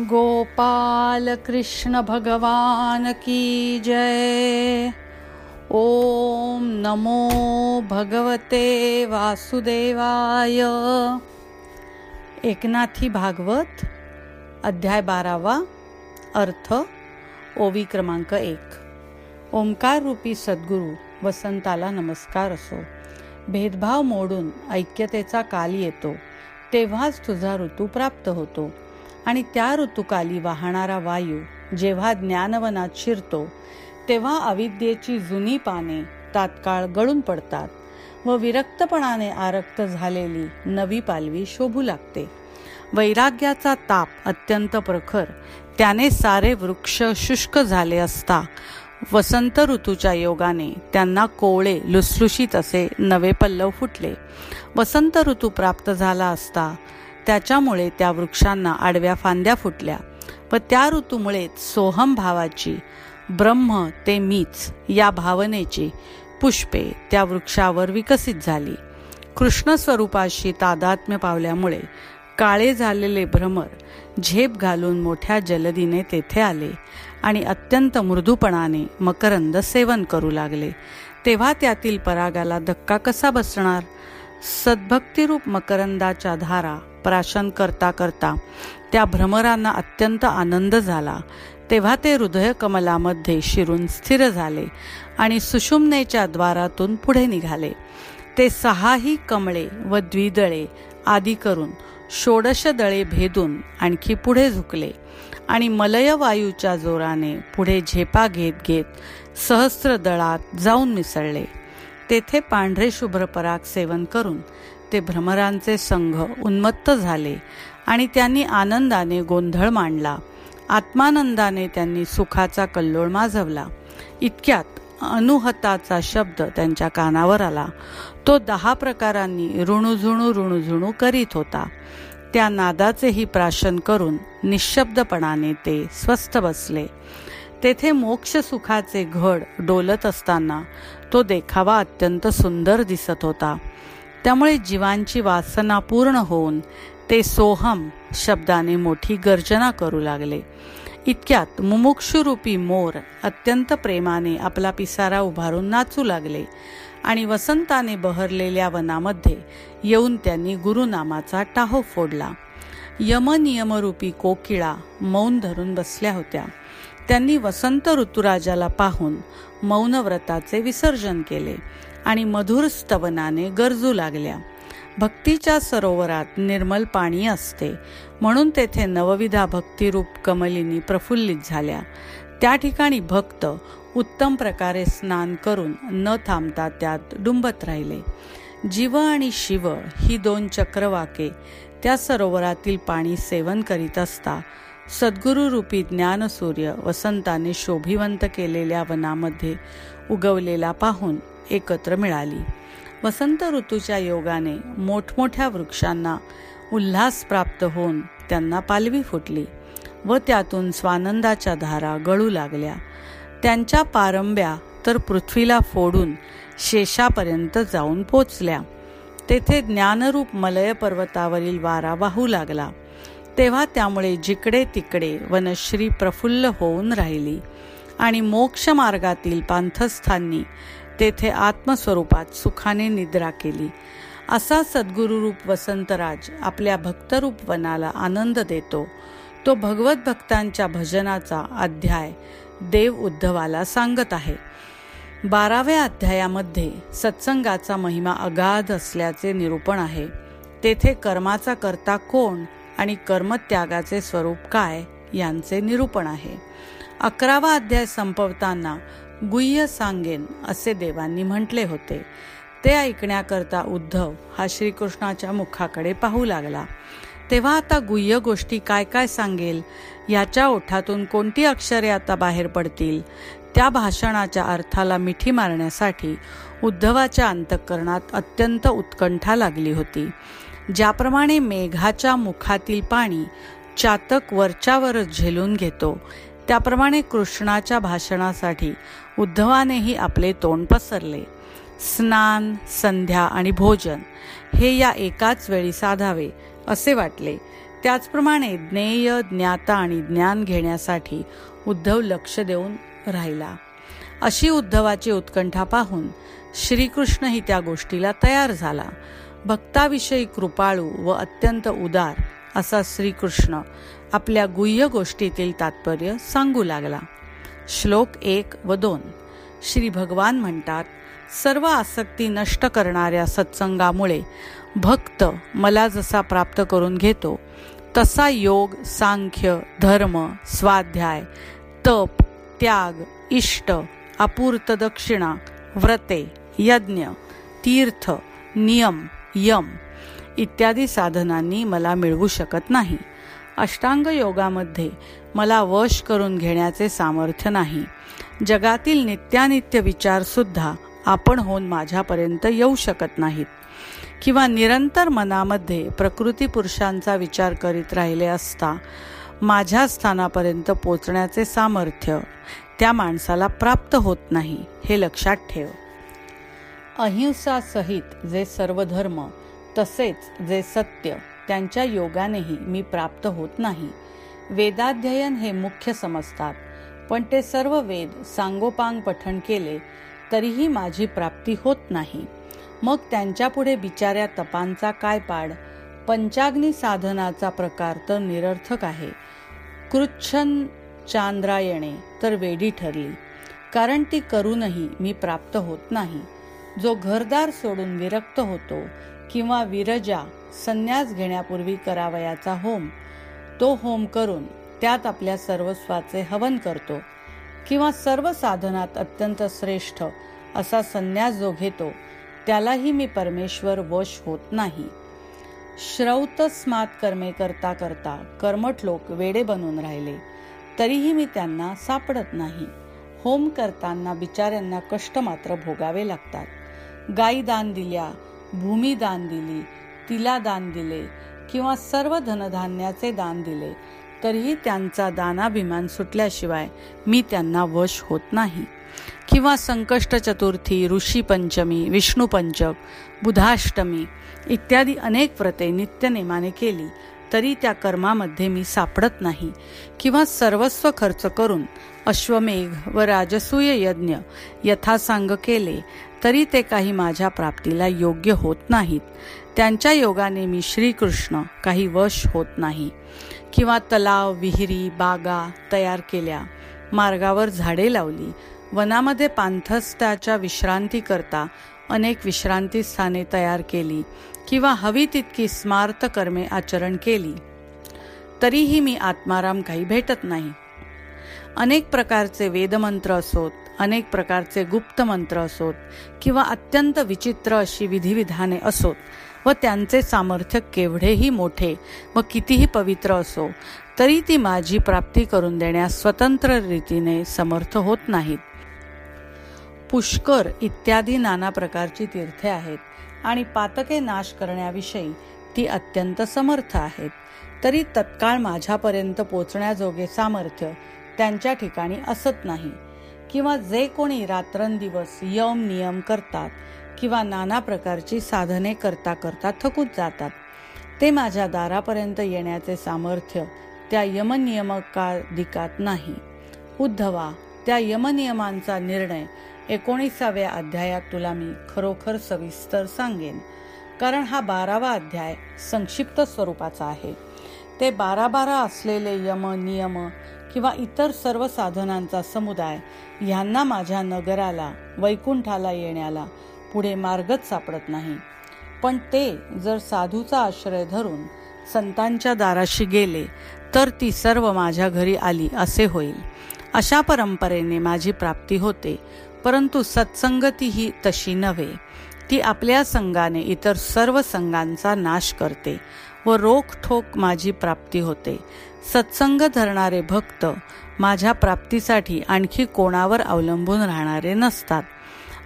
गोपाल कृष्ण भगवान की जय। ओम नमो भगवते वासुदेवाय। एकनाथी भागवत अध्याय बारावा अर्थ ओवी क्रमांक एक. ओंकार रूपी सद्गुरू वसंताला नमस्कार असो. भेदभाव मोडून ऐक्यतेचा काल येतो तेव्हाच तुझा ऋतू प्राप्त होतो. आणि त्या ऋतुकाली वाहणारा वायू जेव्हा ज्ञानवनात शिरतो तेव्हा अविद्येची जुनी पाने तात्काळ गळून पडतात व विरक्तपणाने आरक्त झालेली नवी पालवी शोभू लागते. वैराग्याचा ताप अत्यंत प्रखर त्याने सारे वृक्ष शुष्क झाले असता वसंत ऋतूच्या योगाने त्यांना कोवळे लुसलुशीत असे नवे पल्लव फुटले. वसंत ऋतू प्राप्त झाला असता त्याच्यामुळे त्या वृक्षांना आडव्या फांद्या फुटल्या. व त्या ऋतूमुळेच सोहम भावाची ब्रह्म ते मीच या भावनेची पुष्पे त्या वृक्षावर विकसित झाली. कृष्ण स्वरूपाशी तादात्म्य पावल्यामुळे काळे झालेले भ्रमर झेप घालून मोठ्या जलदीने तेथे आले आणि अत्यंत मृदूपणाने मकरंद सेवन करू लागले. तेव्हा त्यातील परागाला धक्का कसा बसणार? सद्भक्तिरूप मकरंदाच्या धारा प्राशन करता करता त्या भ्रमरांना अत्यंत आनंद झाला. तेव्हा ते हृदय कमलामध्ये शिरून स्थिर झाले आणि सुषुम्नेच्या द्वारातून पुढे निघाले. ते सहाही कमळे व द्विदळे आदी करून षोडश दळे भेदून आणखी पुढे झुकले आणि मलय वायूच्या जोराने पुढे झेपा घेत घेत सहस्र दळात जाऊन मिसळले. तेथे पांढरे शुभ्र पराग सेवन करून ते भ्रमरांचे संघ उन्मत्त झाले आणि त्यांनी आनंदाने गोंधळ मांडला. आत्मानंदाने त्यांनी सुखाचा कल्लोळ माजवला. इतक्यात अनुहताचा शब्द त्यांच्या कानावर आला. तो दहा प्रकारांनी ऋणुझुणू ऋणुझुणू करीत होता. त्या नादाचेही प्राशन करून निशब्दपणाने ते स्वस्थ बसले. तेथे मोक्ष सुखाचे घड डोलत असताना तो देखावा अत्यंत सुंदर दिसत होता. त्यामुळे जीवांची वासना पूर्ण होऊन ते सोहम शब्दाने मोठी गर्जना करू लागले. इतक्यात मुमुक्षुरूपी मोर अत्यंत प्रेमाने आपला पिसारा उभारून नाचू लागले आणि वसंताने बहरलेल्या वनामध्ये येऊन त्यांनी गुरुनामाचा टाहो फोडला. यमनियमरूपी कोकिळा मौन धरून बसल्या होत्या. त्यांनी वसंत ऋतुराजाला पाहून मौनव्रताचे विसर्जन केले. आणि मधुर स्तवनाने गरजू लागल्या. भक्तीच्या सरोवरात निर्मल पाणी असते. म्हणून तेथे नवविधा भक्तिरूप कमलिनी प्रफुल्लित झाल्या. त्या ठिकाणी भक्त उत्तम प्रकारे स्नान करून न थांबता त्यात डुंबत राहिले. जीव आणि शिव ही दोन चक्रवाके त्या सरोवरातील पाणी सेवन करीत असता सद्गुरुरूपी ज्ञानसूर्य वसंताने शोभिवंत केलेल्या वनामध्ये उगवलेला पाहून एकत्र मिळाली. वसंत ऋतूच्या योगाने मोठमोठ्या वृक्षांना उल्हास प्राप्त होऊन त्यांना पालवी फुटली व त्यातून स्वानंदाच्या धारा गळू लागल्या. त्यांच्या पारंब्या तर पृथ्वीला फोडून शेषापर्यंत जाऊन पोचल्या. तेथे ज्ञानरूप मलय पर्वतावरील वारा वाहू लागला. तेव्हा त्यामुळे जिकडे तिकडे वनश्री प्रफुल्ल होऊन राहिली आणि मोक्ष मार्गातील पांथस्थांनी तेथे आत्मस्वरूपात सुखाने निद्रा केली. असा सद्गुरुरूप वसंतराज आपल्या भक्तरूप वनाला आनंद देतो. तो भगवत भक्तांच्या भजनाचा अध्याय देव उद्धवाला सांगत आहे. बाराव्या अध्यायामध्ये सत्संगाचा महिमा अगाध असल्याचे निरूपण आहे. तेथे कर्माचा करता कोण आणि कर्मत्यागाचे स्वरूप काय यांचे निरूपण आहे. अकरावा अध्याय संपवताना गुह्य सांगेन असे देवांनी म्हटले होते. ते ऐकण्याकरता उद्धव हा श्रीकृष्णाच्या मुखाकडे पाहू लागला. तेव्हा आता गुह्य गोष्टी काय काय सांगेल याच्या ओठातून कोणती अक्षरे आता बाहेर पडतील त्या भाषणाच्या अर्थाला मिठी मारण्यासाठी उद्धवाच्या अंतःकरणात अत्यंत उत्कंठा लागली होती. ज्याप्रमाणे मेघाच्या मुखातील पाणी चातक वरच्यावरच झेलून घेतो त्याप्रमाणे कृष्णाच्या भाषणासाठी उद्धवानेही आपले तोंड पसरले. स्नान संध्या आणि भोजन हे या एकाच वेळी साधावे असे वाटले. त्याचप्रमाणे ज्ञेय ज्ञाता आणि ज्ञान घेण्यासाठी उद्धव लक्ष देऊन राहिला. अशी उद्धवाची उत्कंठा पाहून श्रीकृष्णही त्या गोष्टीला तयार झाला. भक्ताविषयी कृपाळू व अत्यंत उदार असा श्रीकृष्ण आपल्या गुह्य गोष्टीतील तात्पर्य सांगू लागला. श्लोक एक व दोन. श्री भगवान म्हणतात सर्व आसक्ती नष्ट करणाऱ्या सत्संगामुळे भक्त मला जसा प्राप्त करून घेतो तसा योग सांख्य धर्म स्वाध्याय तप त्याग इष्ट अपूर्त दक्षिणा व्रते यज्ञ तीर्थ नियम यम इत्यादी साधनांनी मला मिळवू शकत नाही. अष्टांग योगामध्ये मला वश करून घेण्याचे सामर्थ्य नाही. जगातील नित्यानित्य विचारसुद्धा आपण होऊन माझ्यापर्यंत येऊ शकत नाहीत. किंवा निरंतर मनामध्ये प्रकृती पुरुषांचा विचार करीत राहिले असता माझ्या स्थानापर्यंत पोचण्याचे सामर्थ्य त्या माणसाला प्राप्त होत नाही हे लक्षात ठेव. अहिंसा सहित जे सर्व धर्म तसेच जे सत्य त्यांच्या योगानेही मी प्राप्त होत नाही. वेदाध्ययन हे मुख्य समजतात. पण ते सर्व वेद सांगोपांग पठण केले तरीही माझी प्राप्ती होत नाही. मग त्यांच्यापुढे बिचाऱ्या तपांचा काय पाड? पंचाग्नी साधनाचा प्रकार तर निरर्थक आहे. कृच्छन चांद्रायणे तर वेडी ठरली. कारण ती करूनही मी प्राप्त होत नाही. जो घरदार सोडून विरक्त होतो किंवा विरजा संन्यास घेण्यापूर्वी करावयाचा होम. तो होम करून त्यात आपल्या सर्वस्वाचे हवन करतो किंवा सर्व साधनात अत्यंत श्रेष्ठ असा संन्यास जो घेतो त्यालाही मी परमेश्वर वश होत नाही. श्रौतस्मात कर्मे करता करता कर्मठ लोक वेडे बनून राहिले तरीही मी त्यांना सापडत नाही. होम करताना बिचाऱ्यांना कष्ट मात्र भोगावे लागतात. गाई दान दिल्या भूमी दान दिली तिला दान दिले किंवा सर्व धनधान्याचे दान दिले तरीही त्यांचा दानाभिमान सुटल्याशिवाय मी त्यांना वश होत नाही. किंवा संकष्ट चतुर्थी ऋषी पंचमी विष्णू पंचक बुधाष्टमी इत्यादी अनेक व्रते नित्यनेमाने केली तरी त्या कर्मामध्ये मी सापडत नाही. किंवा सर्वस्व खर्च करून अश्वमेघ व राजसूय यज्ञ यथासांग केले तरी ते काही माझ्या प्राप्तीला योग्य होत नाहीत. त्यांच्या योगाने मी श्रीकृष्ण काही वश होत नाही. किंवा तलाव विहिरी बागा तयार केल्या. मार्गावर झाडे लावली. वनामध्ये पांथस्त्याच्या विश्रांती करता अनेक विश्रांती स्थाने तयार केली. किंवा हवी तितकी स्मार्त कर्मे आचरण केली. तरीही मी आत्माराम काही भेटत नाही. अनेक प्रकारचे वेदमंत्र असोत अनेक प्रकारचे गुप्त मंत्र असोत किंवा अत्यंत विचित्र अशी विधिविधाने असोत व त्यांचे सामर्थ्य केवढेही मोठे व कितीही पवित्र असो तरी ती माझी प्राप्ती करून देण्यास स्वतंत्र रीतीने समर्थ होत नाहीत. पुष्कर इत्यादी नाना प्रकारची तीर्थे आहेत आणि पातके नाश करण्याविषयी ती अत्यंत समर्थ आहेत. तरी तत्काळ माझ्यापर्यंत पोचण्याजोगे सामर्थ्य त्यांच्या ठिकाणी असत नाही किंवा जे कोणी रात्रंदिवस यम नियम करतात किंवा नाना प्रकारची साधने करता करता थकूत जातात. ते माझ्या दारापर्यंत येण्याचे सामर्थ्य त्या यमनियमकाधिकात नाही. उद्धवा त्या यमनियमांचा निर्णय एकोणीसाव्या अध्यायात तुला मी खरोखर सविस्तर सांगेन. कारण हा बारावा अध्याय संक्षिप्त स्वरूपाचा आहे. ते बारा बारा असलेले यम नियम किंवा इतर सर्व साधनांचा समुदाय ह्यांना माझ्या नगराला वैकुंठाला येण्याला पुढे मार्गच सापडत नाही. पण ते जर साधूचा आश्रय धरून संतांच्या दाराशी गेले तर ती सर्व माझ्या घरी आली असे होईल. अशा परंपरेने माझी प्राप्ती होते परंतु सत्संगती ही तशी नव्हे. ती आपल्या संघाने इतर सर्व संघांचा नाश करते व रोखठोक माझी प्राप्ती होते. सत्संग धरणारे भक्त माझ्या प्राप्तीसाठी आणखी कोणावर अवलंबून राहणारे नसतात.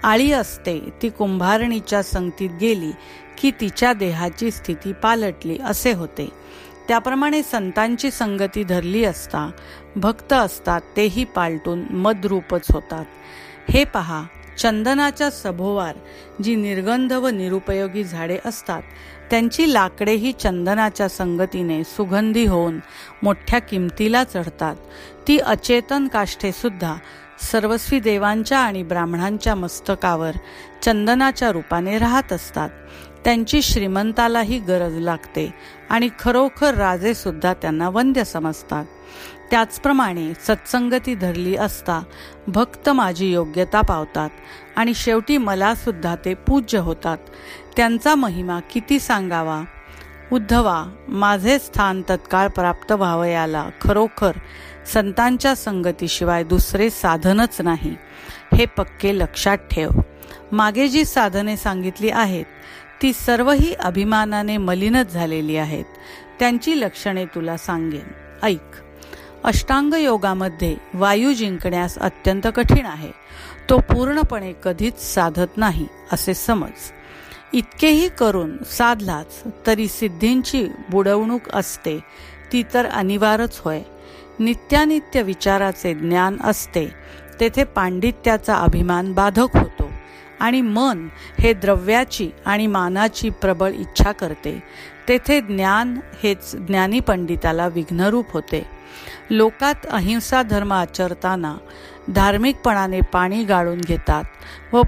आळी असते ती कुंभारणीच्या संगतीत गेली की तिच्या देहाची स्थिती पालटली असे होते. त्याप्रमाणे संतांची संगती धरली असता भक्त असतात तेही पालटून मदरूपच होतात. हे पहा चंदनाच्या सभोवार जी निर्गंध व निरुपयोगी झाडे असतात त्यांची लाकडेही चंदनाच्या संगतीने सुगंधी होऊन मोठ्या किमतीला चढतात. ती अचेतन काष्ठे सुद्धा सर्वस्वी देवांच्या आणि ब्राह्मणांच्या मस्तकावर चंदनाच्या रूपाने राहत असतात. त्यांची श्रीमंतालाही गरज लागते आणि खरोखर राजे सुद्धा त्यांना वंद्य समजतात. त्याचप्रमाणे सत्संगती धरली असता भक्त माझी योग्यता पावतात आणि शेवटी मला सुद्धा ते पूज्य होतात. त्यांचा महिमा किती सांगावा? उद्धवा माझे स्थान तत्काळ प्राप्त व्हावयाला खरोखर संतांच्या संगतीशिवाय दुसरे साधनच नाही. हे पक्के लक्षात ठेव. मागे जी साधने सांगितली आहेत ती सर्वही अभिमानाने मलिनच झालेली आहेत. त्यांची लक्षणे तुला सांगेन. ऐक. अष्टांग योगामध्ये वायू जिंकण्यास अत्यंत कठीण आहे. तो पूर्णपणे कधीच साधत नाही असे समज. इतकेही करून साधलाच तरी सिद्धींची बुडवणूक असते ती तर अनिवार्यच होय. नित्यानित्य विचाराचे ज्ञान असते. तेथे पांडित्याचा अभिमान बाधक होतो आणि मन हे द्रव्याची आणि मानाची प्रबळ इच्छा करते. तेथे ज्ञान हेच ज्ञानी पंडिताला विघ्नरूप होते. लोकात अहिंसा धर्म आचरताना धार्मिकपणाने पाणी गाळून घेतात व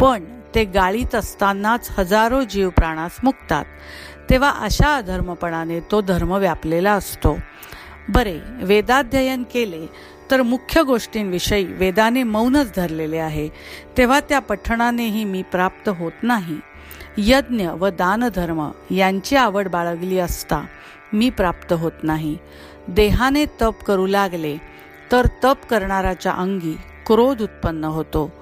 पण ते गाळीत असतानाच हजारो जीव प्राणास मुक्तात. तेव्हा अशा अधर्मपणाने तो धर्म व्यापलेला असतो. बरे वेदाध्ययन केले तर मुख्य गोष्टींविषयी वेदाने मौनच धरलेले आहे. तेव्हा त्या पठणानेही मी प्राप्त होत नाही. यज्ञ व दानधर्म यांची आवड बाळगली असता मी प्राप्त होत नाही. देहाने तप करू लागले तर तप करणाऱ्याच्या अंगी क्रोध उत्पन्न होतो.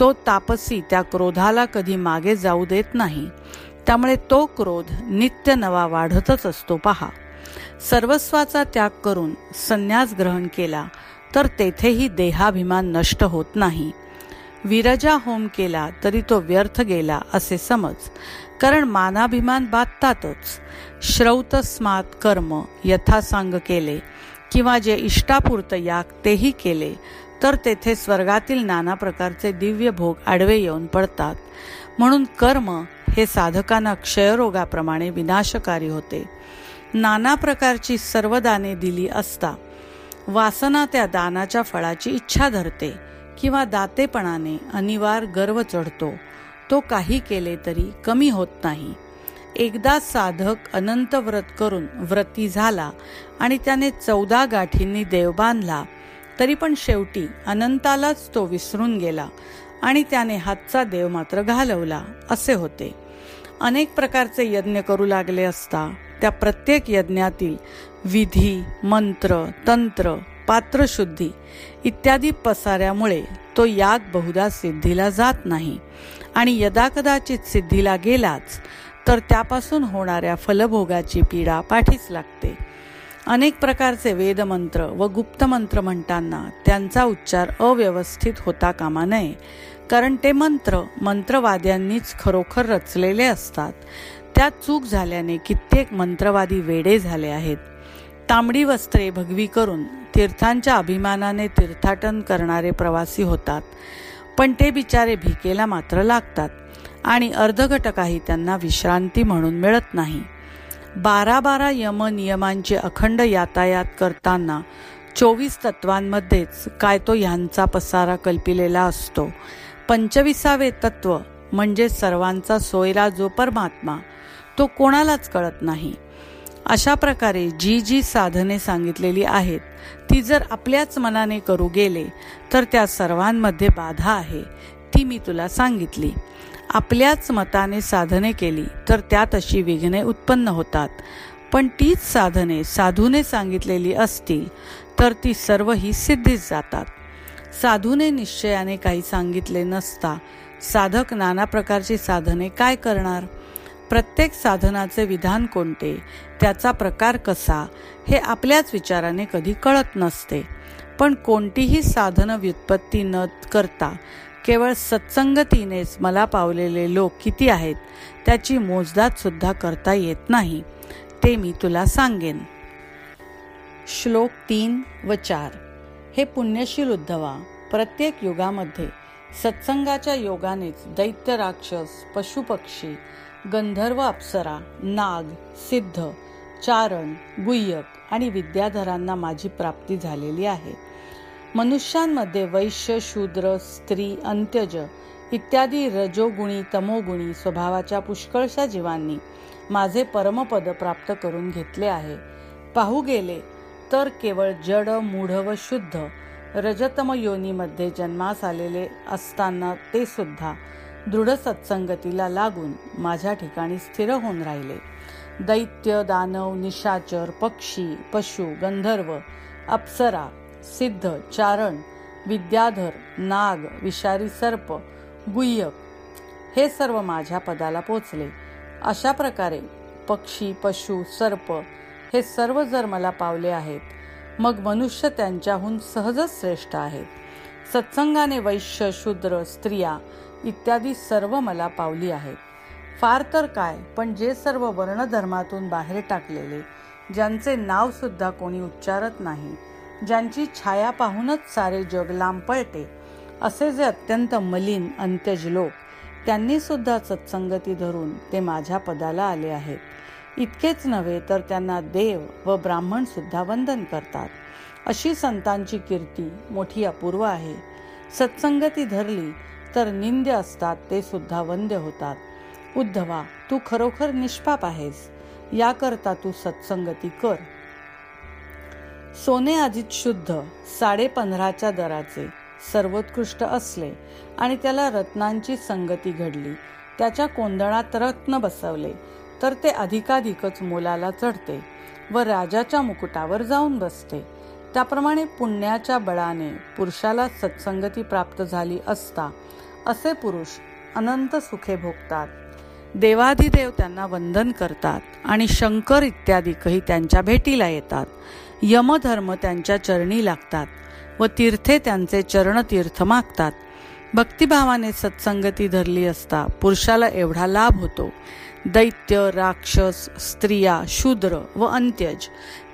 तो तापसी त्या क्रोधाला कधी मागे जाऊ देत नाही. त्यामुळे तो क्रोध नित्य नवा वाढतच असतो पहा. सर्वस्वाचा त्याग करून संन्यास ग्रहण केला तर तेथेही देहाभिमान नष्ट होत नाही. विरजा होम केला तरी तो व्यर्थ गेला असे समज कारण मानाभिमान बाधतातच. श्रौतस्मात कर्म यथासांग केले किंवा जे इष्टापूर्त याग तेही केले तर तेथे स्वर्गातील नाना प्रकारचे दिव्य भोग आडवे येऊन पडतात. म्हणून कर्म हे साधकांना क्षयरोगाप्रमाणे विनाशकारी होते. नाना प्रकारची सर्व दाने दिली असता. वासना त्या दानाच्या फळाची इच्छा धरते किंवा दातेपणाने अनिवार गर्व चढतो. तो काही केले तरी कमी होत नाही. एकदा साधक अनंत व्रत करून व्रती झाला आणि त्याने चौदा गाठींनी देव बांधला तरी पण शेवटी अनंतालाच तो विसरून गेला आणि त्याने हातचा देव मात्र घालवला असे होते. अनेक प्रकारचे यज्ञ करू लागले असता त्या प्रत्येक यज्ञातील विधी मंत्र तंत्र पात्रशुद्धी इत्यादी पसाऱ्यामुळे तो याग बहुधा सिद्धीला जात नाही. आणि यदाकदाचित सिद्धीला गेलाच तर त्यापासून होणाऱ्या फलभोगाची पीडा पाठीच लागते. अनेक प्रकारचे वेदमंत्र व गुप्तमंत्र म्हणताना त्यांचा उच्चार अव्यवस्थित होता कामा नये कारण ते मंत्र मंत्रवाद्यांनीच खरोखर रचलेले असतात. त्यात चूक झाल्याने कित्येक मंत्रवादी वेडे झाले आहेत. तांबडी वस्त्रे भगवी करून तीर्थांच्या अभिमानाने तीर्थाटन करणारे प्रवासी होतात. पण ते बिचारे भिकेला मात्र लागतात आणि अर्धघटकाही त्यांना विश्रांती म्हणून मिळत नाही. बारा बारा यम नियमांचे अखंड यातायात करताना चोवीस तत्वांमध्येच काय तो ह्यांचा पसारा कल्पिलेला असतो. पंचविसावे तत्व म्हणजे सर्वांचा सोयरा जो परमात्मा तो कोणालाच कळत नाही. अशा प्रकारे जी जी साधने सांगितलेली आहेत ती जर आपल्याच मनाने करू गेले तर त्या सर्वांमध्ये बाधा आहे ती मी तुला सांगितली. आपल्याच मताने साधने केली तर त्यात अशी विघ्ने उत्पन्न होतात. पण तीच साधने साधूने सांगितलेली असतील तर ती सर्व ही सिद्धीच जातात. साधूने निश्चयाने काही सांगितले नसता साधक नाना प्रकारची साधने काय करणार? प्रत्येक साधनाचे विधान कोणते? त्याचा प्रकार कसा? हे आपल्याच विचाराने कधी कळत नसते. पण कोणतीही साधन व्युत्पत्ती न करता केवळ सत्संगतीनेच मला पावलेले लोक किती आहेत त्याची मोजदात सुद्धा करता येत नाही ते मी तुला सांगेन. श्लोक तीन व चार. हे पुण्यशील उद्धवा प्रत्येक युगामध्ये सत्संगाच्या योगानेच दैत्य राक्षस पशुपक्षी गंधर्व अप्सरा नाग सिद्ध चारण गुय्यक आणि विद्याधरांना माझी प्राप्ती झालेली आहे. मनुष्यांमध्ये वैश्य शूद्र स्त्री अंत्यज इत्यादी रजोगुणी तमोगुणी स्वभावाच्या पुष्कळशा जीवांनी माझे परमपद प्राप्त करून घेतले आहे. पाहू गेले तर केवळ जड मूढ व शुद्ध रजतम योनीमध्ये जन्मास आलेले असताना ते सुद्धा दृढ सत्संगतीला लागून माझ्या ठिकाणी स्थिर होऊन राहिले. दैत्य दानव निशाचर पक्षी पशु गंधर्व अप्सरा सिद्ध चारण विद्याधर नाग विषारी सर्प गुह्यक हे सर्व माझ्या पदाला पोचले. अशा प्रकारे पक्षी पशु सर्प हे सर्व जर मला पावले आहेत मग मनुष्य त्यांच्याहून सहजच श्रेष्ठ आहेत. सत्संगाने वैश्य शूद्र स्त्रिया इत्यादी सर्व मला पावली आहेत. फार तर काय पण जे सर्व वर्णधर्मातून बाहेर टाकलेले ज्यांचे नावसुद्धा कोणी उच्चारत नाही ज्यांची छाया पाहूनच सारे जग लांब पळते असे जे अत्यंत मलिन अंत्यज लोक त्यांनी सुद्धा सत्संगती धरून ते माझ्या पदाला आले आहेत. इतकेच नव्हे तर त्यांना देव व ब्राह्मण सुद्धा वंदन करतात. अशी संतांची कीर्ती मोठी अपूर्व आहे. सत्संगती धरली तर निंद्य असतात ते सुद्धा वंद्य होतात. उद्धवा तू खरोखर निष्पाप आहेस. याकरता तू सत्संगती कर. सोने आधीच शुद्ध साडे पंधराच्या दराचे सर्वोत्कृष्ट असले आणि त्याला रत्नांची संगती घडली. त्याच्या कोंदणात रत्न बसवले तर ते अधिकाधिकच मोलाला चढते व राजाच्या मुकुटावर जाऊन बसते. त्याप्रमाणे पुण्याच्या बळाने पुरुषाला सत्संगती प्राप्त झाली असता असे पुरुष अनंत सुखे भोगतात. देवाधिदेव त्यांना वंदन करतात आणि शंकर इत्यादीकही त्यांच्या भेटीला येतात. यमधर्म त्यांच्या चरणी लागतात व तीर्थे त्यांचे चरणतीर्थ मागतात. भक्तिभावाने सत्संगती धरली असता पुरुषाला एवढा लाभ होतो. दैत्य राक्षस स्त्रिया शूद्र व अंत्यज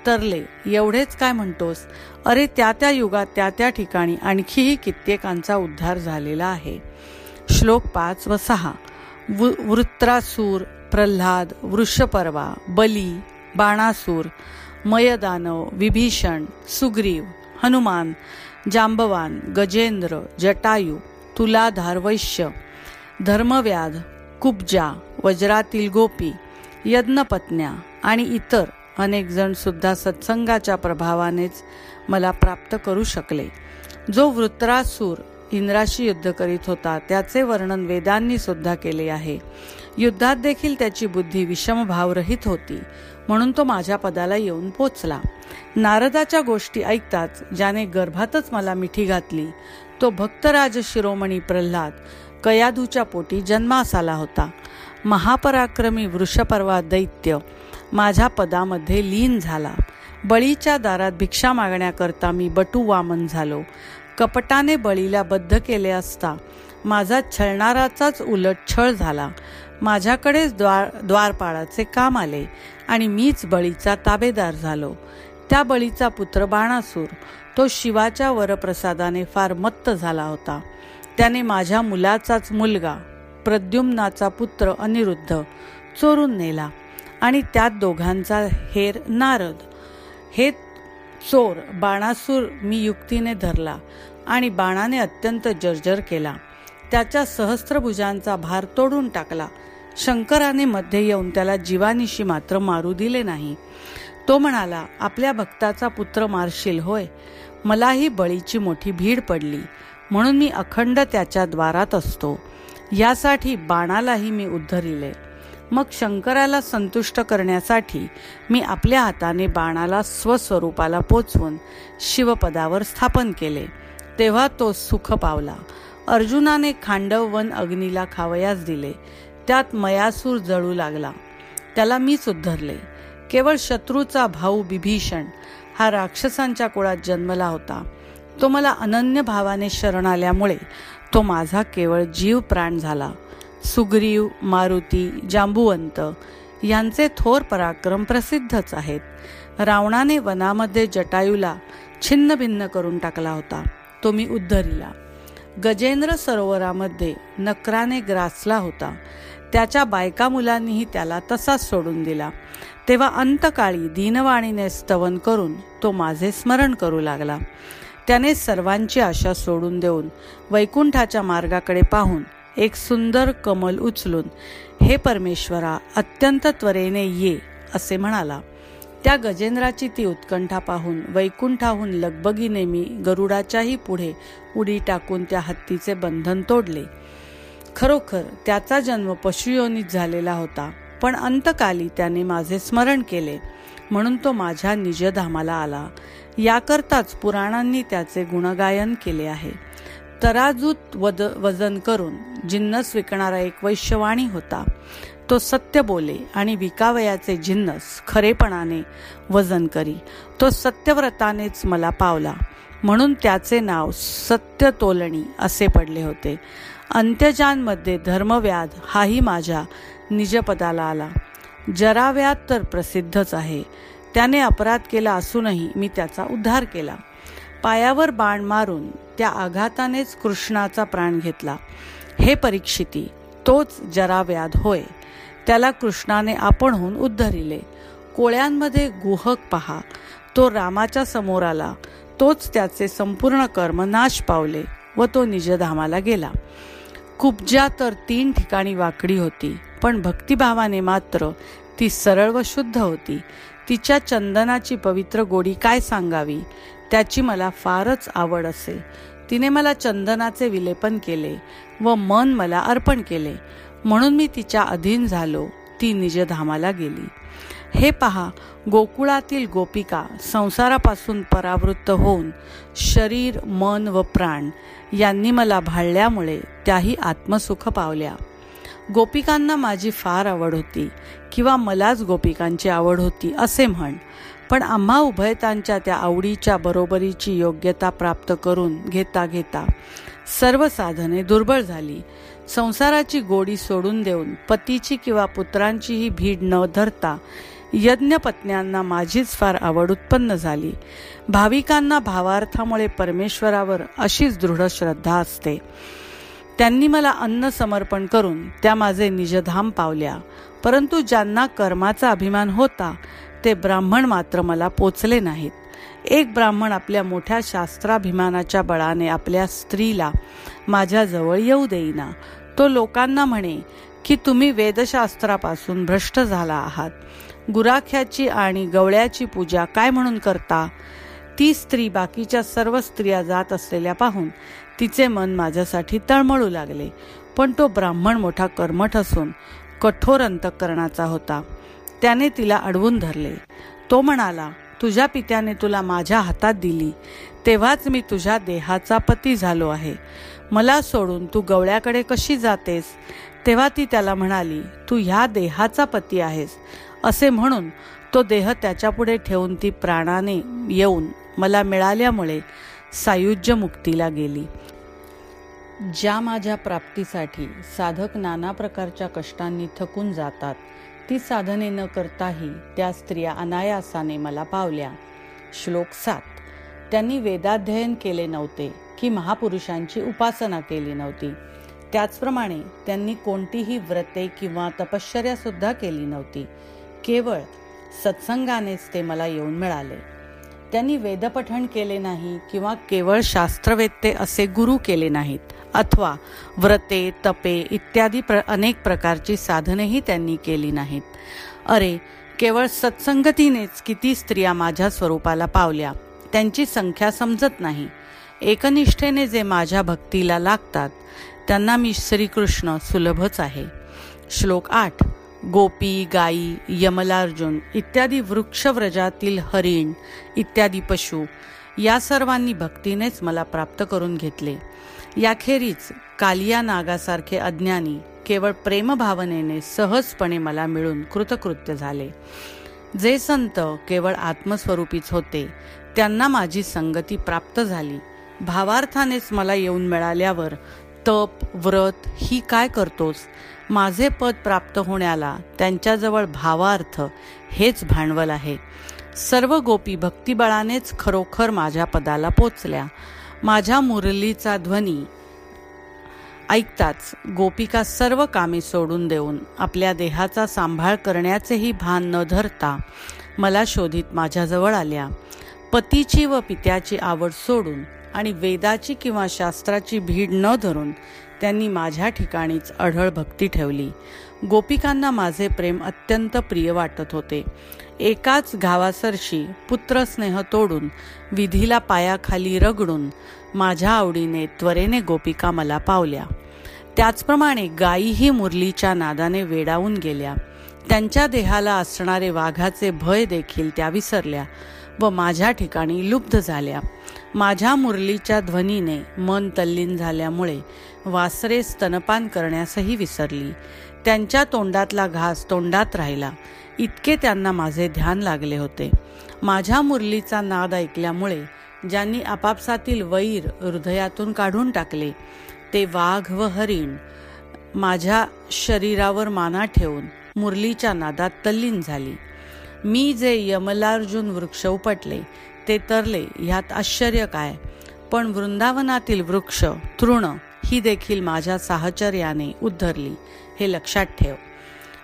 तरले एवढेच काय म्हणतोस? अरे त्या त्या युगात त्या त्या ठिकाणी आणखीही कित्येकांचा उद्धार झालेला आहे. श्लोक पाच व सहा. वृत्रासूर प्रल्हाद वृषपर्वा बली बाणासूर मयदानव विभीषण सुग्रीव हनुमान जांबवान गजेंद्र जटायू तुलाधार वैश्य धर्मव्याध कुब्जा वज्रातील गोपी यज्ञपत्न्या आणि इतर अनेक जण सुद्धा सत्संगाच्या प्रभावानेच मला प्राप्त करू शकले. जो वृत्रासूर इंद्राशी युद्ध करीत होता त्याचे वर्णन वेदांनी सुद्धा केले आहे. युद्धात देखील त्याची बुद्धी विषमभावरहित होती म्हणून तो माझ्या पदाला येऊन पोचला. नारदाच्या गोष्टी ऐकताच ज्याने गर्भातच मला मिठी घातली तो भक्तराज शिरोमणी प्रल्हाद कयाधूच्या पोटी जन्मास आला होता. महापराक्रमी वृषपर्वा दैत्य माझ्या पदामध्ये लीन झाला. बळीच्या दारात भिक्षा मागण्याकरता मी बटू वामन झालो. कपटाने बळीला बद्ध केले असता माझा छळणाराचाच उलट छळ झाला. माझ्याकडेच द्वार द्वारपाळाचे काम आले आणि मीच बळीचा ताबेदार झालो. त्या बळीचा पुत्र बाणासूर तो शिवाच्या वरप्रसादाने फार मत्त झाला होता. त्याने माझ्या मुलाचाच मुलगा प्रद्युम्नाचा पुत्र अनिरुद्ध चोरून नेला. आणि त्यात दोघांचा हेर नारद. हे चोर बाणासूर मी युक्तीने धरला आणि बाणाने अत्यंत जर्जर केला. त्याच्या सहस्त्रभुजांचा भार तोडून टाकला. शंकराने मध्ये येऊन त्याला जीवानिशी मात्र मारू दिले नाही. तो म्हणाला आपल्या भक्ताचा पुत्र मारशील होय. मलाही बळीची मोठी भीड पडली. म्हणून मी अखंड त्याच्या द्वारात असतो. यासाठी बाणालाही मी उद्धरिले. मग शंकराला संतुष्ट करण्यासाठी मी आपल्या हाताने बाणाला स्वस्वरूपाला पोचवून शिवपदावर स्थापन केले. तेव्हा तो सुख पावला. अर्जुनाने खांडव वन अग्नीला खावयास दिले. त्यात मयासूर जळू लागला. त्याला मीच उद्धरले. केवळ शत्रूचा भाऊ बिभीषण हा राक्षसांच्या कुळात जन्मला होता. तो मला अनन्य भावाने शरण आल्यामुळे तो माझा केवळ जीव प्राण झाला. सुग्रीव मारुती जांबुवंत यांचे थोर पराक्रम प्रसिद्धच आहेत. रावणाने वनामध्ये जटायूला छिन्न भिन्न करून टाकला होता. तो मी उद्धरिला. गजेंद्र सरोवरामध्ये नकराने ग्रासला होता. त्याच्या बायका मुलांनीही त्याला तसाच सोडून दिला. तेव्हा अंतकाळी दीनवाणीने स्तवन करून तो माझे स्मरण करू लागला. त्याने सर्वांची आशा सोडून देऊन वैकुंठाच्या मार्गाकडे पाहून एक सुंदर कमल उचलून हे परमेश्वरा अत्यंत त्वरेने ये असे म्हणाला. त्या गजेंद्राची ती उत्कंठा पाहून वैकुंठाहून लगबगीने मी गरुडाच्याही पुढे उडी टाकून त्या हत्तीचे बंधन तोडले. खरोखर त्याचा जन्म पशुयोनीत झालेला होता पण अंतकाली त्याने माझे स्मरण केले. म्हणून तो माझ्या निजधामाला आला. याकरताच पुराणांनी त्याचे गुणगायन केले आहे. तराजूत वद वजन करून जिन्नस विकणारा एक वैश्यवाणी होता. तो सत्य बोले आणि विकावयाचे जिन्नस खरेपणाने वजन करी. तो सत्यव्रतानेच मला पावला. म्हणून त्याचे नाव सत्य तोलणी असे पडले होते. अंत्यजांमध्ये धर्मव्याध हाही माझ्या निजपदाला आला. जराव्याध तर प्रसिद्धच आहे. त्याने अपराध केला असूनही मी त्याचा उद्धार केला. पायावर बाण मारून त्या आघातानेच कृष्णाचा प्राण घेतला. हे परीक्षिती तोच जराव्याध होय. त्याला कृष्णाने आपणहून उद्धरिले. कोळ्यांमध्ये गुहक पहा. तो रामाच्या समोर आला. तोच त्याचे संपूर्ण कर्म नाश पावले व तो निजधामाला गेला. कुब्जा तर तीन ठिकाणी वाकडी होती पण भक्तिभावाने मात्र ती सरळ व शुद्ध होती. तिच्या चंदनाची पवित्र गोडी काय सांगावी? त्याची मला फारच आवड असे. तिने मला चंदनाचे विलेपन केले व मन मला अर्पण केले. म्हणून मी तिच्या अधीन झालो. ती निजधामाला गेली. हे पहा गोकुळातील गोपिका संसारापासून परावृत्त होऊन शरीर मन व प्राण यांनी मला भाळल्यामुळे त्याही आत्मसुख पावल्या. गोपिकांना माझी फार आवड होती किंवा मलाच गोपिकांची आवड होती असे म्हण. पण आम्हा उभयतांच्या त्या आवडीच्या बरोबरीची योग्यता प्राप्त करून घेता घेता सर्व साधने दुर्बळ झाली. संसाराची गोडी सोडून देऊन पतीची किंवा पुत्रांचीही भीड न धरता यज्ञपत्न्यांना माझीच फार आवड उत्पन्न झाली. भाविकांना भावार्थामुळे परमेश्वरावर अशीच दृढ श्रद्धा असते. त्यांनी मला अन्न समर्पण करून त्या माझे निजधाम पावल्या. परंतु ज्यांना कर्माचा अभिमान होता ते ब्राह्मण मात्र मला पोचले नाहीत. एक ब्राह्मण आपल्या मोठ्या शास्त्राभिमानाच्या बळाने आपल्या स्त्रीला माझ्याजवळ येऊ देईना. तो लोकांना म्हणे की तुम्ही वेदशास्त्रापासून भ्रष्ट झाला आहात. गुराख्याची आणि गवळ्याची पूजा काय म्हणून करता? ती स्त्री बाकीच्या सर्व स्त्रिया जात असलेल्या पाहून तिचे मन माझ्यासाठी तळमळू लागले. पण तो ब्राह्मण मोठा कर्मठ असून कठोर अंतकरणाचा होता. त्याने तिला अडवून धरले. तो म्हणाला तुझ्या पित्याने तुला माझ्या हातात दिली. तेव्हाच मी तुझ्या देहाचा पती झालो आहे. मला सोडून तू गवळ्याकडे कशी जातेस? तेव्हा ती त्याला म्हणाली तू ह्या देहाचा पती आहेस. असे म्हणून तो देह त्याच्यापुढे ठेवून ती प्राणाने येऊन मला मिळाल्यामुळे सायुज्य मुक्तीला गेली. ज्या माझ्या प्राप्तीसाठी साधक नाना प्रकारच्या कष्टांनी थकून जातात ती साधने न करताही त्या स्त्रिया अनायासाने मला पावल्या. श्लोक सात. त्यांनी वेदाध्ययन केले नव्हते की महापुरुषांची उपासना केली नव्हती. त्याचप्रमाणे त्यांनी कोणतीही व्रते किंवा तपश्चर्या सुद्धा केली नव्हती. केवळ सत्संगानेच ते मला येऊन मिळाले. त्यांनी वेदपठण केले नाही किंवा केवळ शास्त्रवेत्ते असे गुरु केले नाहीत अथवा व्रते तपे इत्यादी प्र अनेक प्रकारची साधनेही त्यांनी केली नाहीत. अरे केवळ सत्संगतीनेच किती स्त्रिया माझ्या स्वरूपाला पावल्या त्यांची संख्या समजत नाही. एकनिष्ठेने जे माझ्या भक्तीला लागतात त्यांना मी श्रीकृष्ण सुलभच आहे. श्लोक आठ. गोपी गाई यमलार्जुन इत्यादी वृक्षव्रजातील हरिण इत्यादी पशु या सर्वांनी भक्तीनेच मला प्राप्त करून घेतले. याखेरीज कालिया नागासारखे अज्ञानी केवळ प्रेमभावनेने सहजपणे मला मिळून कृतकृत्य झाले. जे संत केवळ आत्मस्वरूपीच होते त्यांना माझी संगती प्राप्त झाली. भावार्थानेच मला येऊन मिळाल्यावर तप व्रत ही काय करतोस? माझे पद प्राप्त होण्याला त्यांच्याजवळ भावार्थ हेच भांडवल आहे. सर्व गोपी भक्तिबळानेच खरोखर माझ्या पदाला पोचल्या. माझ्या मुरलीचा ध्वनी ऐकताच गोपिका सर्व कामे सोडून देऊन आपल्या देहाचा सांभाळ करण्याचेही भान न धरता मला शोधित माझ्याजवळ आल्या. पतीची व पित्याची आवड सोडून आणि वेदाची किंवा शास्त्राची भीड न धरून त्यांनी माझ्या ठिकाणीच अढळ भक्ती ठेवली. गोपिकांना माझे प्रेम अत्यंत प्रिय वाटत होते. एकाच घावासरशी पुत्रस्नेह तोडून विधीला पायाखाली रगडून माझ्या आवडीने त्वरेने गोपिका मला पावल्या. त्याचप्रमाणे गायीही मुरलीच्या नादाने वेडावून गेल्या. त्यांच्या देहाला असणारे वाघाचे भय देखील त्या विसरल्या व माझ्या ठिकाणी लुब्ध झाल्या. माझ्या मुरलीच्या ध्वनीने मन तल्लीन झाल्यामुळे वासरे स्तनपान करण्यासही विसरली. त्यांच्या तोंडातला घास तोंडात राहिला. इतके त्यांना माझे ध्यान लागले होते. माझ्या मुरलीचा नाद ऐकल्यामुळे ज्यांनी आपापसातील वैर हृदयातून काढून टाकले ते वाघ व हरिण माझ्या शरीरावर माना ठेवून मुरलीच्या नादात तल्लीन झाली. मी जे यमलार्जुन वृक्ष उपटले ते तरले ह्यात आश्चर्य काय? पण वृंदावनातील वृक्ष तृण ही देखील माझ्या साहचर्याने उद्धरली. हे लक्षात ठेव.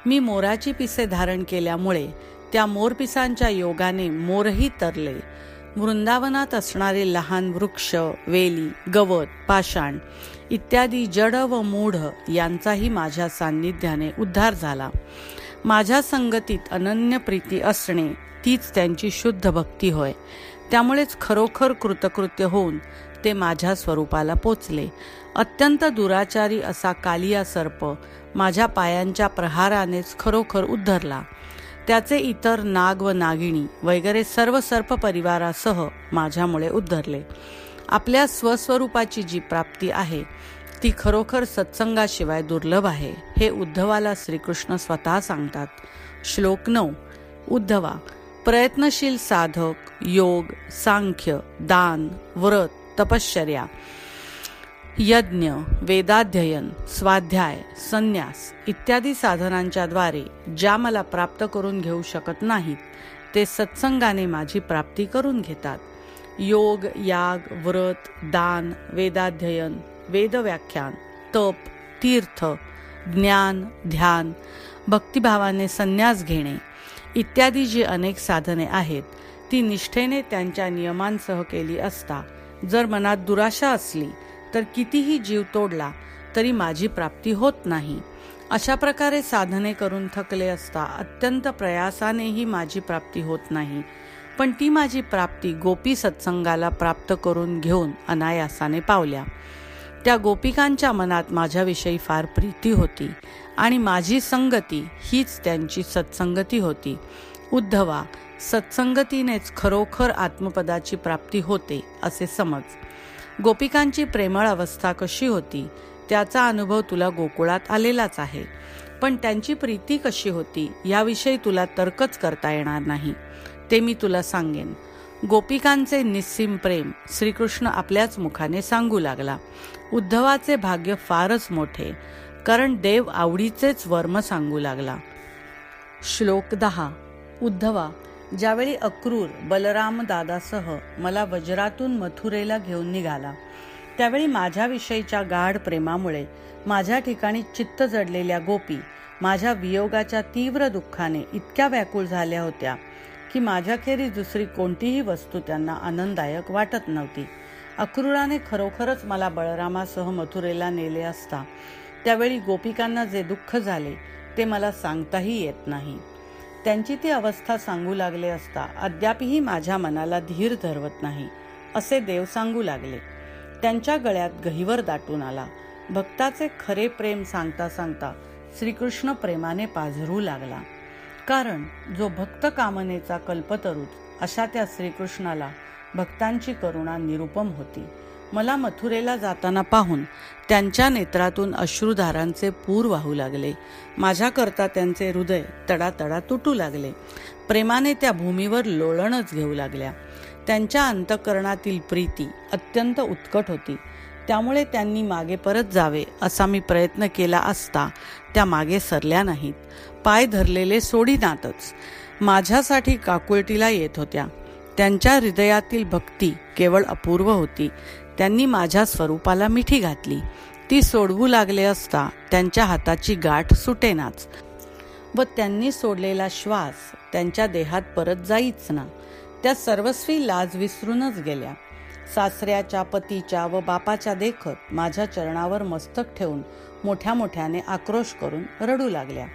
मी मोराची पिसे धारण केल्यामुळे त्या मोरपिसांच्या योगाने मोरही तरले. वृंदावनात असणारे लहान वृक्ष वेली गवत पाषाण इत्यादी जड व मूढ यांचाही माझ्या सान्निध्याने उद्धार झाला. माझ्या संगतीत अनन्य प्रीती असणे तीच त्यांची शुद्ध भक्ती होय. त्यामुळेच खरोखर कृतकृत्य होऊन ते माझ्या स्वरूपाला पोचले. अत्यंत दुराचारी असा कालिया सर्प माझ्या पायांच्या प्रहारानेच खरोखर उद्धरला. त्याचे इतर नाग व नागिणी वगैरे सर्व सर्प परिवारासह माझ्यामुळे उद्धरले. आपल्या स्वस्वरूपाची जी प्राप्ती आहे ती खरोखर सत्संगाशिवाय दुर्लभ आहे हे उद्धवाला श्रीकृष्ण स्वतः सांगतात. श्लोक नऊ. उद्धवा प्रयत्नशील साधक योग सांख्य दान व्रत तपश्चर्या यज्ञ वेदाध्ययन स्वाध्याय संन्यास इत्यादी साधनांच्या द्वारे ज्या मला प्राप्त करून घेऊ शकत नाहीत ते सत्संगाने माझी प्राप्ती करून घेतात. योग याग व्रत दान वेदाध्ययन वेदव्याख्यान तप तीर्थ ज्ञान ध्यान भक्तिभावाने संन्यास घेणे इत्यादी जी अनेक साधने आहेत ती निष्ठेने त्यांच्या नियमांसह केली असता जर मनात दुराशा असली तर कितीही जीव तोडला तरी माझी प्राप्ती होत नाही. अशा प्रकारे साधने करून थकले असता अत्यंत प्रयासानेही माझी प्राप्ती होत नाही. पण ती माझी प्राप्ती गोपी सत्संगाला प्राप्त करून घेऊन अनायासाने पावल्या. त्या गोपिकांच्या मनात माझ्याविषयी फार प्रीती होती आणि माझी संगती हीच त्यांची सत्संगती होती. उद्धवा सत्संगतीनेच खरोखर आत्मपदाची प्राप्ती होते असे समज. गोपिकांची प्रेमळ अवस्था कशी होती त्याचा अनुभव तुला गोकुळात आलेलाच आहे. पण त्यांची प्रीती कशी होती याविषयी तुला तर्कच करता येणार नाही. ते मी तुला सांगेन. गोपिकांचे निस्सीम प्रेम श्रीकृष्ण आपल्याच मुखाने सांगू लागला. उद्धवाचे भाग्य फारच मोठे कारण देव आवडीचेच वर्म सांगू लागला. श्लोक दहा. उद्धवा ज्यावेळी अक्रूर बलराम दादासह मला वज्रातून मथुरेला घेऊन निघाला त्यावेळी माझ्याविषयीच्या गाढ प्रेमामुळे माझ्या ठिकाणी चित्त जडलेल्या गोपी माझ्या वियोगाच्या तीव्र दुःखाने इतक्या व्याकुळ झाल्या होत्या की माझ्याखेरीज दुसरी कोणतीही वस्तू त्यांना आनंददायक वाटत नव्हती. अक्रूराने खरोखरच मला बळरामासह मथुरेला नेले असता त्यावेळी गोपिकांना जे दुःख झाले ते मला सांगताही येत नाही. त्यांची ती अवस्था सांगू लागले असता अद्यापही माझ्या मनाला धीर धरवत नाही असे देव सांगू लागले. त्यांच्या गळ्यात गहिवर दाटून आला. भक्ताचे खरे प्रेम सांगता सांगता श्रीकृष्ण प्रेमाने पाझरू लागला. कारण जो भक्त कामनेचा कल्पतरूच अशा त्या श्रीकृष्णाला भक्तांची करुणा निरुपम होती. मला मथुरेला जाताना पाहून त्यांच्या नेत्रातून अश्रुधारांचे पूर वाहू लागले. माझ्याकरता त्यांचे हृदय तडातडा तुटू लागले. प्रेमाने त्या भूमीवर लोळणच घेऊ लागल्या. त्यांच्या अंतकरणातील प्रीती अत्यंत उत्कट होती. त्यामुळे त्यांनी मागे परत जावे असा मी प्रयत्न केला असता त्या मागे सरल्या नाहीत. पाय धरलेले सोडीनातच. माझ्यासाठी काकुळटीला येत होत्या. त्यांच्या हृदयातील भक्ती केवळ अपूर्व होती. त्यांनी माझ्या स्वरूपाला मिठी घातली. ती सोडवू लागले असता त्यांच्या हाताची गाठ सुटेनाच. व त्यांनी सोडलेला श्वास त्यांच्या देहात परत जाईच ना त्या सर्वस्वी लाज विसरूनच गेल्या. सासऱ्याच्या पतीच्या व बापाच्या देखत माझ्या चरणावर मस्तक ठेवून मोठ्या मोठ्याने आक्रोश करून रडू लागल्या.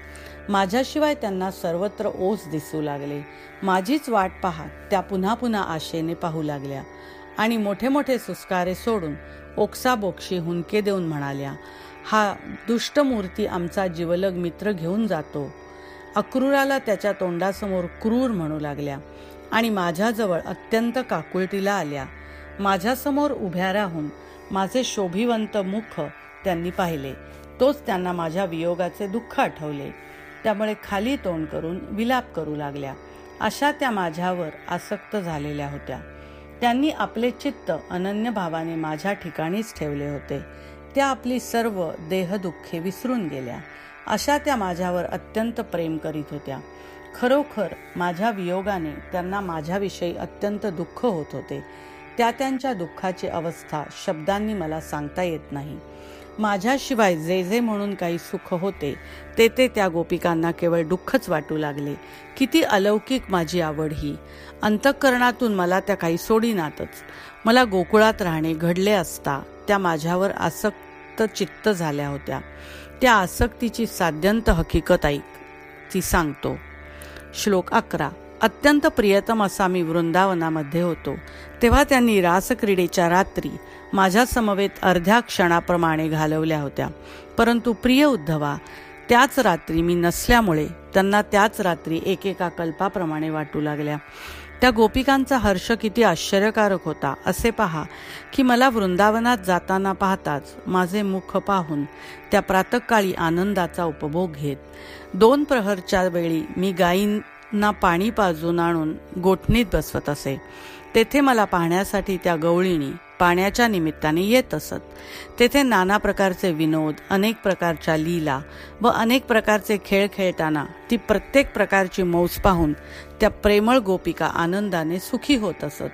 माझ्याशिवाय त्यांना सर्वत्र ओस दिसू लागले. माझीच वाट पहा त्या पुन्हा पुन्हा आशेने पाहू लागल्या. आणि मोठे मोठे सुस्कारे सोडून ओक्साबोक्षी हुंके देऊन म्हणाल्या हा दुष्टमूर्ती आमचा जीवलग मित्र घेऊन जातो. अक्रूराला त्याच्या तोंडासमोर क्रूर म्हणू लागल्या आणि माझ्याजवळ अत्यंत काकुळटीला आल्या. माझ्यासमोर उभ्या राहून माझे शोभिवंत मुख त्यांनी पाहिले. तोच त्यांना माझ्या वियोगाचे दुःख आठवले. त्यामुळे खाली तोंड करून विलाप करू लागल्या. अशा त्या माझ्यावर आसक्त झालेल्या होत्या. त्यांनी आपले चित्त अनन्य भावाने माझ्या ठिकाणीच ठेवले होते. त्या आपली सर्व देहदुःखे विसरून गेल्या. अशा त्या माझ्यावर अत्यंत प्रेम करीत होत्या. खरोखर माझ्या वियोगाने त्यांना माझ्याविषयी अत्यंत दुःख होत होते. त्या त्यांच्या दुःखाची अवस्था शब्दांनी मला सांगता येत नाही. माझ्याशिवाय जे जे म्हणून काही सुख होते ते ते त्या गोपिकांना केवळ दुःखच वाटू लागले. किती अलौकिक माझी आवड ही. अंतःकरणातून मला त्या काही सोडीनातच. मला गोकुळात राहणे घडले असता त्या माझ्यावर आसक्त चित्त झाल्या होत्या. त्या आसक्तीची साध्यंत हकीकत ऐक. ती सांगतो श्लोक अकरा. अत्यंत प्रियतम असा मी वृंदावनामध्ये होतो. तेव्हा त्यांनी रासक्रीडेच्या रात्री माझ्या समवेत अर्ध्या क्षणाप्रमाणे घालवल्या होत्या. परंतु प्रिय उद्धवा त्याच रात्री मी नसल्यामुळे त्यांना त्याच रात्री एकेका कल्पाप्रमाणे वाटू लागल्या. त्या गोपिकांचा हर्ष किती आश्चर्यकारक होता. असे पहा की मला वृंदावनात जाताना पाहताच माझे मुख पाहून त्या प्रातकाळी आनंदाचा उपभोग घेत. दोन प्रहरच्या वेळी मी गायींना पाणी पाजून आणून गोठणीत बसवत असे. तेथे मला पाहण्यासाठी त्या गवळीणी पाण्याच्या निमित्ताने येत असत. तेथे नाना प्रकारचे विनोद अनेक प्रकारच्या लीला व अनेक प्रकारचे खेळ खेळताना ती प्रत्येक प्रकारची मौज पाहून त्या प्रेमळ गोपिका आनंदाने सुखी होत असत.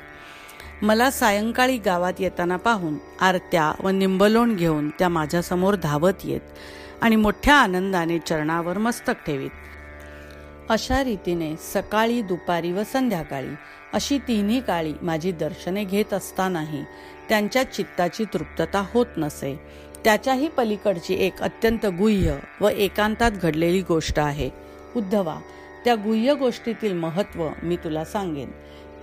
मला सायंकाळी गावात येताना पाहून आरत्या व निंबलोण घेऊन त्या माझ्यासमोर धावत येत आणि मोठ्या आनंदाने चरणावर मस्तक ठेवीत. अशा रीतीने सकाळी दुपारी व संध्याकाळी अशी तिन्ही काळी माझी दर्शने घेत असतानाही त्यांच्या चित्ताची तृप्तता होत नसे. त्याच्याही पलीकडची एक अत्यंत गुह्य व एकांतात घडलेली गोष्ट आहे. उद्धवा त्या गुह्य गोष्टीतील महत्त्व मी तुला सांगेन.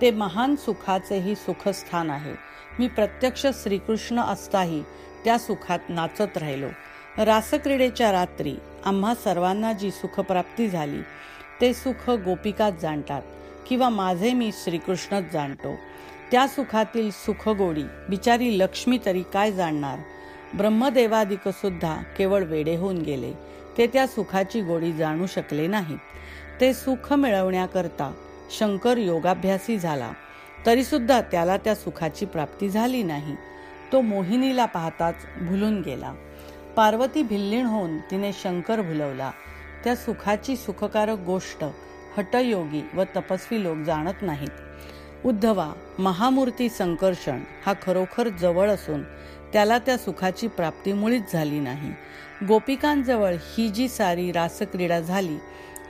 ते महान सुखाचेही सुखस्थान आहे. मी प्रत्यक्ष श्रीकृष्ण असताही त्या सुखात नाचत राहिलो. रासक्रीडेच्या रात्री आम्हा सर्वांना जी सुखप्राप्ती झाली ते सुख गोपिकात जाणतात किंवा माझे मी श्रीकृष्णच जाणतो. त्या सुखातील सुखगोडी बिचारी लक्ष्मी तरी काय जाणणार? ब्रह्मदेवादिक सुद्धा केवळ वेडे होऊन गेले. ते त्या सुखाची गोडी जाणू शकले नाहीत. ते सुख मिळवण्याकरता शंकर योगाभ्यासी झाला. तरी सुद्धा त्याला त्या सुखाची प्राप्ती झाली नाही. तो मोहिनीला पाहताच भुलून गेला. पार्वती भिल्लीण होऊन तिने शंकर भुलवला. त्या सुखाची सुखकारक गोष्ट हटयोगी व तपस्वी लोक जाणत नाहीत. उद्धवा महामूर्ती संकर्षण हा खरोखर जवळ असून त्याला त्या सुखाची प्राप्ती मुळीच झाली नाही. गोपिकांजवळ ही जी सारी रासक्रीडा झाली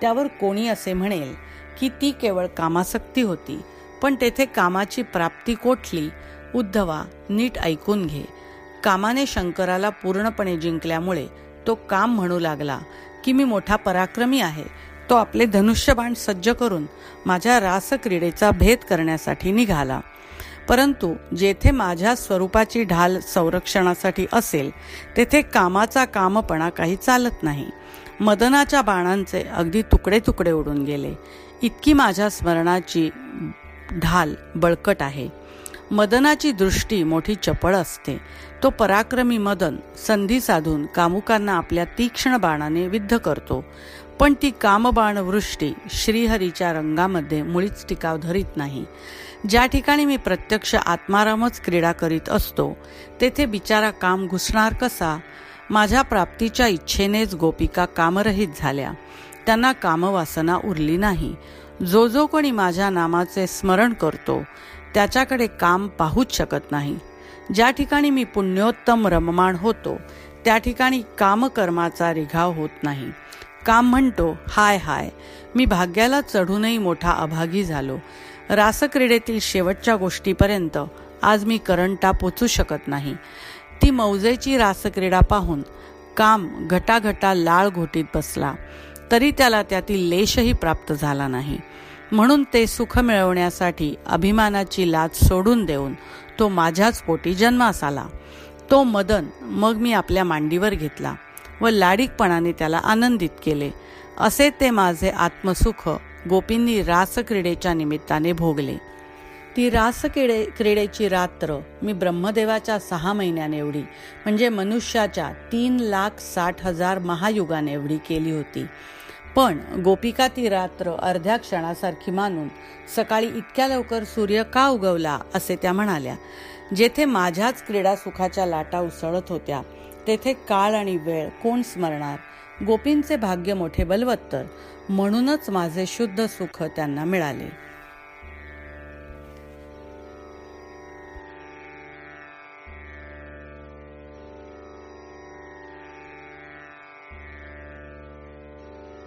त्यावर कोणी असे म्हणेल की ती केवळ कामासक्ती होती पण तेथे कामाची प्राप्ती कोठली? उद्धवा नीट ऐकून घे. कामाने शंकराला पूर्णपणे जिंकल्यामुळे तो काम म्हणू लागला की मी मोठा पराक्रमी आहे तो आपले धनुष्यबाण सज्ज करून माझ्या रासक्रीडेचा भेद करण्यासाठी निघाला. परंतु जेथे माझ्या स्वरूपाची ढाल संरक्षणासाठी असेल तेथे कामाचा कामपणा काही चालत नाही. मदनाच्या बाणांचे अगदी तुकडे तुकडे उडून गेले. इतकी माझ्या स्मरणाची ढाल बळकट आहे. मदनाची दृष्टी मोठी चपळ असते. तो पराक्रमी मदन संधी साधून कामुकांना आपल्या तीक्ष्ण बाणाने विद्ध करतो. पण ती कामबाण वृष्टी श्रीहरीच्या रंगामध्ये मुळीच टिकाव धरीत नाही. ज्या ठिकाणी मी प्रत्यक्ष आत्मारामच क्रीडा करीत असतो तेथे बिचारा काम घुसणार कसा? माझ्या प्राप्तीच्या इच्छेनेच गोपिका कामरहित झाल्या. त्यांना कामवासना उरली नाही. जो जो कोणी माझ्या नामाचे स्मरण करतो त्याच्याकडे काम पाहूच शकत नाही. ज्या ठिकाणी मी पुण्योत्तम रममाण होतो त्या ठिकाणी कामकर्माचा रिघाव होत नाही. काम म्हणतो हाय हाय मी भाग्याला चढूनही मोठा अभागी झालो. रासक्रीडेतील शेवटच्या गोष्टीपर्यंत आज मी करंटा पोचू शकत नाही. ती मौजेची रासक्रीडा पाहून काम घटाघटा लाळ घोटीत बसला. तरी त्याला त्यातील लेशही प्राप्त झाला नाही. म्हणून ते सुख मिळवण्यासाठी अभिमानाची लाच सोडून देऊन तो माझ्याच पोटी जन्मास आला. तो मदन मग मी आपल्या मांडीवर घेतला. व लाडीकपणाने त्याला आनंदित केले. असे ते माझे आत्मसुख गोपींनी रासक्रीडेच्या निमित्ताने भोगले. ती रासक्रीडे क्रीडेची रात्र मी ब्रह्मदेवाच्या सहा महिन्याने एवढी म्हणजे मनुष्याच्या तीन लाख साठ हजार महायुगाने एवढी केली होती. पण गोपिका ती रात्र अर्ध्या क्षणासारखी मानून सकाळी इतक्या लवकर सूर्य का उगवला असे त्या म्हणाल्या. जेथे माझ्याच क्रीडा सुखाच्या लाटा उसळत होत्या तेथे काळ आणि वेळ कोण स्मरणार? गोपींचे भाग्य मोठे बलवत्तर म्हणूनच माझे शुद्ध सुख त्यांना मिळाले.